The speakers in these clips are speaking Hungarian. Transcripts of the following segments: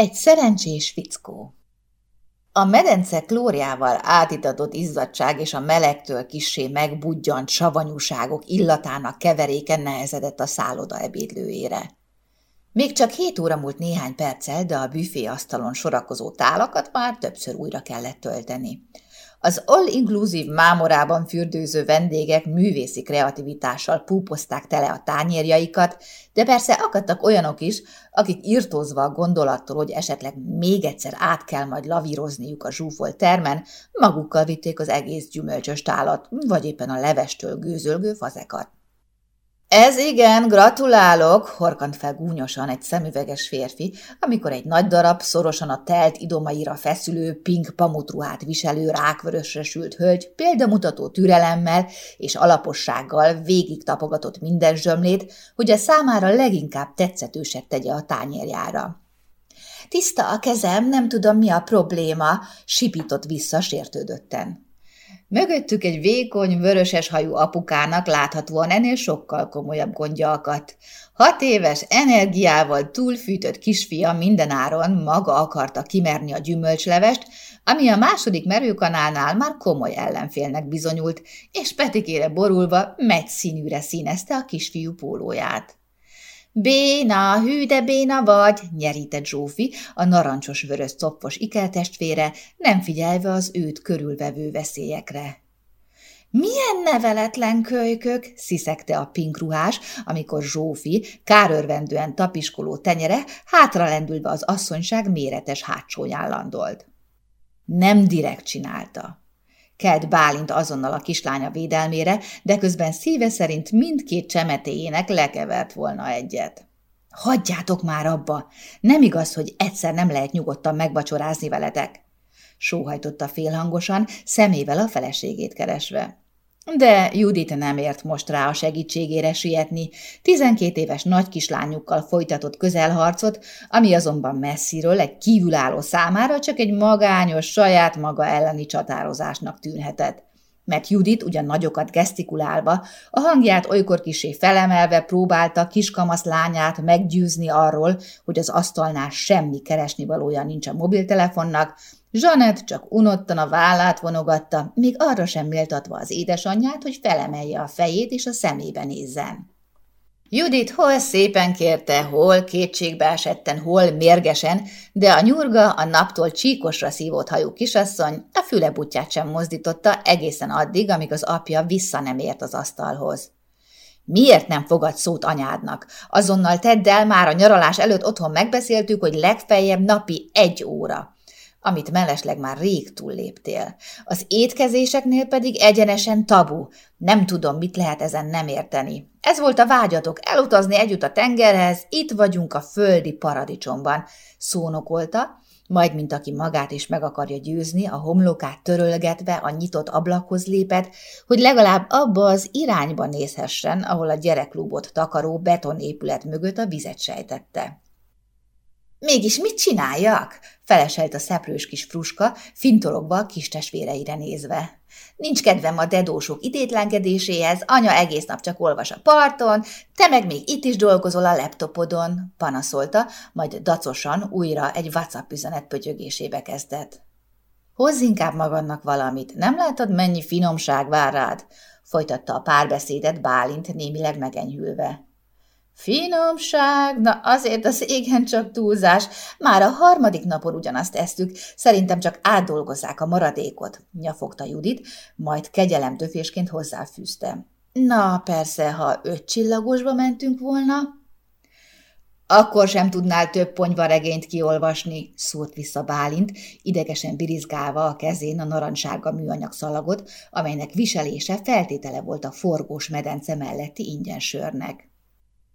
Egy szerencsés fickó A medence klóriával átitatott izzadság és a melegtől kissé megbudjant savanyúságok illatának keveréken nehezedett a szálloda ebédlőjére. Még csak hét óra múlt néhány perccel, de a büfé asztalon sorakozó tálakat már többször újra kellett tölteni. Az all-inclusive mámorában fürdőző vendégek művészi kreativitással púpozták tele a tányérjaikat, de persze akadtak olyanok is, akik írtózva a gondolattól, hogy esetleg még egyszer át kell majd lavírozniuk a zsúfolt termen, magukkal vitték az egész gyümölcsös tálat, vagy éppen a levestől gőzölgő fazekat. Ez igen, gratulálok, horkant fel gúnyosan egy szemüveges férfi, amikor egy nagy darab, szorosan a telt idomaira feszülő, pink pamutruhát viselő rákvörösre sült hölgy példamutató türelemmel és alapossággal végig tapogatott minden zsömlét, hogy a számára leginkább tetszetősebb tegye a tányérjára. Tiszta a kezem, nem tudom, mi a probléma, sipított vissza sértődötten. Mögöttük egy vékony, vöröses hajú apukának láthatóan ennél sokkal komolyabb gondja akadt. Hat éves, energiával túlfűtött kisfia mindenáron maga akarta kimerni a gyümölcslevest, ami a második merőkanálnál már komoly ellenfélnek bizonyult, és petikére borulva megy színűre színezte a kisfiú pólóját. Béna, hű, de béna vagy, nyerített Zsófi, a narancsos-vörös coppos ikeltestvére, nem figyelve az őt körülvevő veszélyekre. Milyen neveletlen kölykök, sziszegte a pinkruhás, amikor Zsófi, kárörvendően tapiskoló tenyere, hátralendülve az asszonyság méretes hátsóján landolt. Nem direkt csinálta. Kelt Bálint azonnal a kislánya védelmére, de közben szíve szerint mindkét csemetéjének lekevert volna egyet. Hagyjátok már abba! Nem igaz, hogy egyszer nem lehet nyugodtan megvacsorázni veletek! Sóhajtotta félhangosan, szemével a feleségét keresve. De Judit nem ért most rá a segítségére sietni. Tizenkét éves nagy kislányukkal folytatott közelharcot, ami azonban messziről egy kívülálló számára csak egy magányos, saját maga elleni csatározásnak tűnhetett. Mert Judit ugyan nagyokat gesztikulálva, a hangját olykor kisé felemelve próbálta kiskamasz lányát meggyőzni arról, hogy az asztalnál semmi keresni valója nincs a mobiltelefonnak, Zsanett csak unottan a vállát vonogatta, még arra sem méltatva az édesanyját, hogy felemelje a fejét és a szemébe nézzen. Judit hol szépen kérte, hol kétségbe esetten, hol mérgesen, de a nyurga, a naptól csíkosra szívott hajú kisasszony a fülebutját sem mozdította egészen addig, amíg az apja vissza nem ért az asztalhoz. Miért nem fogad szót anyádnak? Azonnal tedd el, már a nyaralás előtt otthon megbeszéltük, hogy legfeljebb napi egy óra amit mellesleg már rég túlléptél. Az étkezéseknél pedig egyenesen tabu. Nem tudom, mit lehet ezen nem érteni. Ez volt a vágyatok, elutazni együtt a tengerhez, itt vagyunk a földi paradicsomban, szónokolta, majd, mint aki magát is meg akarja győzni, a homlokát törölgetve a nyitott ablakhoz lépett, hogy legalább abba az irányba nézhessen, ahol a gyerekklubot takaró betonépület mögött a vizet sejtette. Mégis mit csináljak? feleselt a szeprős kis fruska, fintologva a kis testvéreire nézve. Nincs kedvem a dedósok idétlenkedéséhez, anya egész nap csak olvas a parton, te meg még itt is dolgozol a laptopodon, panaszolta, majd dacosan újra egy WhatsApp üzenet pötyögésébe kezdett. Hozz inkább magadnak valamit, nem látod, mennyi finomság vár rád? folytatta a párbeszédet Bálint némileg megenyhülve. Finomság, na azért az égen csak túlzás. Már a harmadik napon ugyanazt esztük, szerintem csak átdolgozzák a maradékot, nyafogta Judit, majd kegyelemtöfésként hozzáfűzte. Na, persze, ha öt csillagosba mentünk volna. Akkor sem tudnál több ponyvaregényt kiolvasni, szólt vissza Bálint, idegesen birizgálva a kezén a narancsága műanyag szalagot, amelynek viselése feltétele volt a forgós medence melletti ingyensörnek.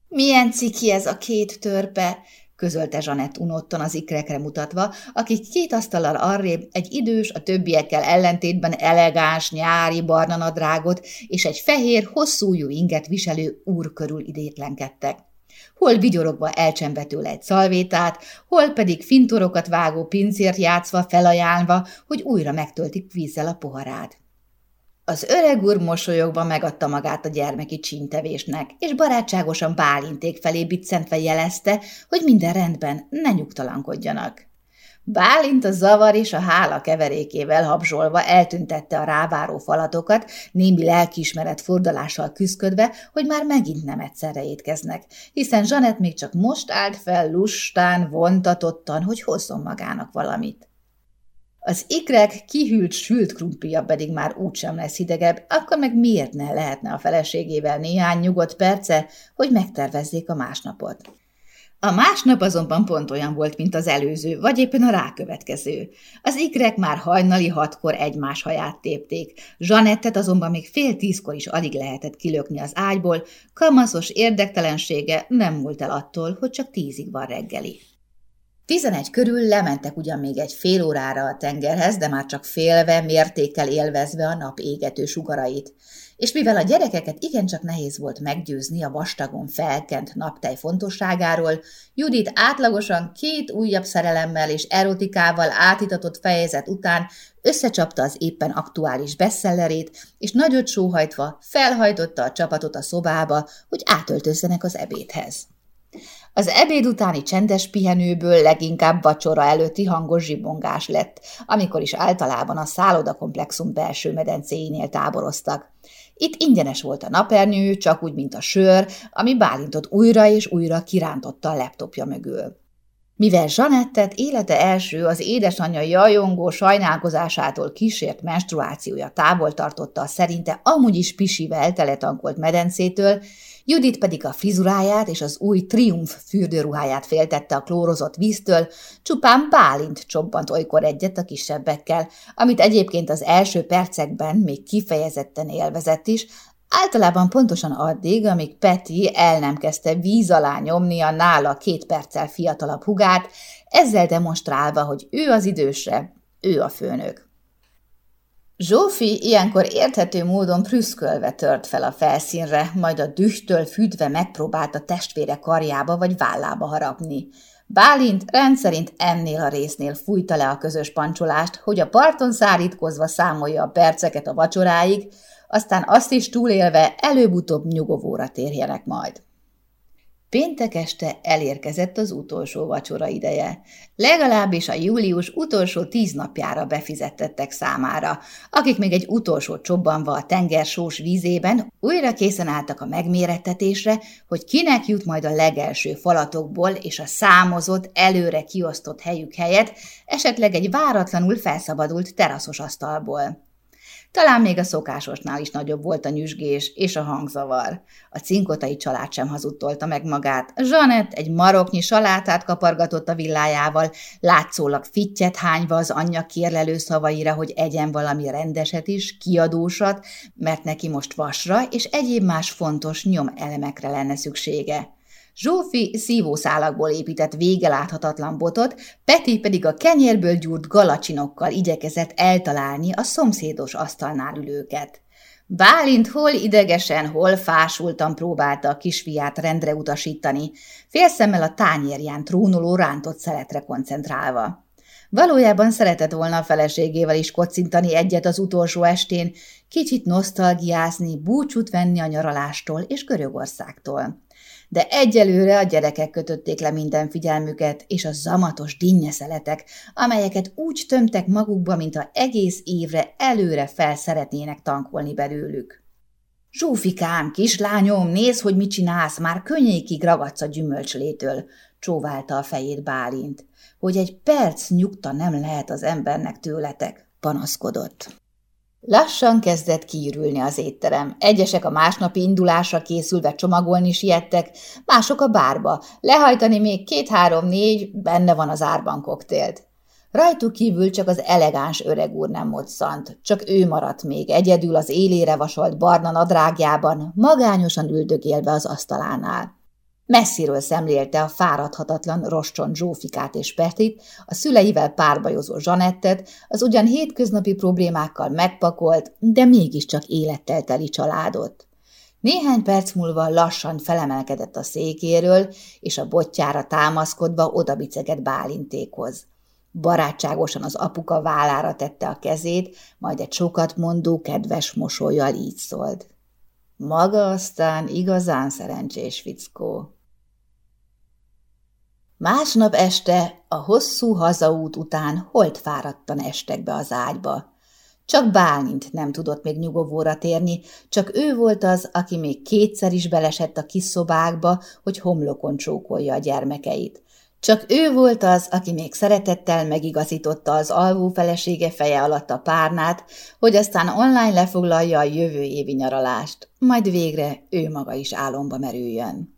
Milyen ciki ez a két törpe, közölte Zsanett unottan az ikrekre mutatva, akik két asztallal arrébb egy idős, a többiekkel ellentétben elegáns, nyári barna nadrágot és egy fehér, hosszújú inget viselő úr körül idétlenkedtek. Hol vigyorogva elcsembe tőle egy szalvétát, hol pedig fintorokat vágó pincért játszva felajánlva, hogy újra megtöltik vízzel a poharát. Az öreg úr mosolyogva megadta magát a gyermeki csíntevésnek, és barátságosan Bálinték felé biccentve jelezte, hogy minden rendben, ne nyugtalankodjanak. Bálint a zavar és a hála keverékével habzsolva eltüntette a ráváró falatokat, némi lelkiismeret fordalással küszködve, hogy már megint nem egyszerre étkeznek, hiszen Zsanett még csak most állt fel lustán, vontatottan, hogy hozzon magának valamit. Az ikrek kihűlt sült krumplija pedig már úgysem lesz hidegebb, akkor meg miért ne lehetne a feleségével néhány nyugodt perce, hogy megtervezzék a másnapot. A másnap azonban pont olyan volt, mint az előző, vagy éppen a rákövetkező. Az ikrek már hajnali hatkor egymás haját tépték. Zsanettet azonban még fél tízkor is alig lehetett kilökni az ágyból, kamaszos érdektelensége nem múlt el attól, hogy csak tízig van reggeli. Tizenegy körül lementek ugyan még egy fél órára a tengerhez, de már csak félve, mértékkel élvezve a nap égető sugarait. És mivel a gyerekeket igencsak nehéz volt meggyőzni a vastagon felkent naptej fontosságáról, Judit átlagosan két újabb szerelemmel és erotikával átitatott fejezet után összecsapta az éppen aktuális bestsellerét, és nagyot sóhajtva felhajtotta a csapatot a szobába, hogy átöltözzenek az ebédhez. Az ebéd utáni csendes pihenőből leginkább vacsora előtti hangos zsibongás lett, amikor is általában a szállodakomplexum belső medencéinél táboroztak. Itt ingyenes volt a napernyő, csak úgy, mint a sör, ami Bálintot újra és újra kirántotta a laptopja mögül. Mivel Zsanettet élete első az édesanyja jajongó sajnálkozásától kísért menstruációja távol tartotta a szerinte amúgy is pisivel teletankolt medencétől, Judit pedig a frizuráját és az új triumf fürdőruháját féltette a klórozott víztől, csupán Bálint csobbant olykor egyet a kisebbekkel, amit egyébként az első percekben még kifejezetten élvezett is, Általában pontosan addig, amíg Peti el nem kezdte víz alá nyomni a nála két perccel fiatalabb hugát, ezzel demonstrálva, hogy ő az időse, ő a főnök. Zsófi ilyenkor érthető módon prüszkölve tört fel a felszínre, majd a dühtől fűtve megpróbálta testvére karjába vagy vállába harapni. Bálint rendszerint ennél a résznél fújta le a közös pancsolást, hogy a parton szárítkozva számolja a perceket a vacsoráig, aztán azt is túlélve előbb-utóbb nyugovóra térjenek majd. Péntek este elérkezett az utolsó vacsora ideje. Legalábbis a július utolsó tíz napjára befizettettek számára, akik még egy utolsó csobbanva a tengersós vízében újra készen álltak a megmérettetésre, hogy kinek jut majd a legelső falatokból és a számozott, előre kiosztott helyük helyett, esetleg egy váratlanul felszabadult teraszos asztalból. Talán még a szokásosnál is nagyobb volt a nyüzsgés és a hangzavar. A cinkotai család sem hazudtolta meg magát. Zsanett egy maroknyi salátát kapargatott a villájával, látszólag fittyet hányva az anyja kérlelő szavaira, hogy egyen valami rendeset is, kiadósat, mert neki most vasra és egyéb más fontos nyomelemekre lenne szüksége. Zsófi szívószálakból épített végeláthatatlan botot, Peti pedig a kenyérből gyúrt galacsinokkal igyekezett eltalálni a szomszédos asztalnál ülőket. Bálint hol idegesen, hol fásultan próbálta a kisfiát rendre utasítani, félszemmel a tányérján trónoló rántott szeletre koncentrálva. Valójában szeretett volna a feleségével is kocintani egyet az utolsó estén, kicsit nosztalgiázni, búcsút venni a nyaralástól és Görögországtól de egyelőre a gyerekek kötötték le minden figyelmüket, és a zamatos dinnyeszeletek, amelyeket úgy tömtek magukba, mint a egész évre előre fel szeretnének tankolni belőlük. Zsófikám, kislányom, nézd, hogy mit csinálsz, már könnyékig ragadsz a gyümölcslétől, csóválta a fejét Bálint, hogy egy perc nyugta nem lehet az embernek tőletek, panaszkodott. Lassan kezdett kiürülni az étterem. Egyesek a másnapi indulásra készülve csomagolni siettek, mások a bárba. Lehajtani még két-három-négy, benne van az árban koktélt. Rajtuk kívül csak az elegáns öreg úr nem moccant, csak ő maradt még egyedül az élére vasolt barna nadrágjában, magányosan üldögélve az asztalánál. Messziről szemlélte a fáradhatatlan rostron Zsófikát és Petit, a szüleivel párbajozó Zsanettet, az ugyan hétköznapi problémákkal megpakolt, de mégiscsak élettel teli családot. Néhány perc múlva lassan felemelkedett a székéről, és a botjára támaszkodva odabicegett Bálintékhoz. Barátságosan az apuka vállára tette a kezét, majd egy sokat mondó, kedves mosolyjal így szólt. Maga aztán igazán szerencsés fickó. Másnap este, a hosszú hazaút után holt fáradtan estek be az ágyba. Csak Bálint nem tudott még nyugovóra térni, csak ő volt az, aki még kétszer is belesett a kis szobákba, hogy homlokon csókolja a gyermekeit. Csak ő volt az, aki még szeretettel megigazította az alvó felesége feje alatt a párnát, hogy aztán online lefoglalja a jövő évi nyaralást, majd végre ő maga is álomba merüljön.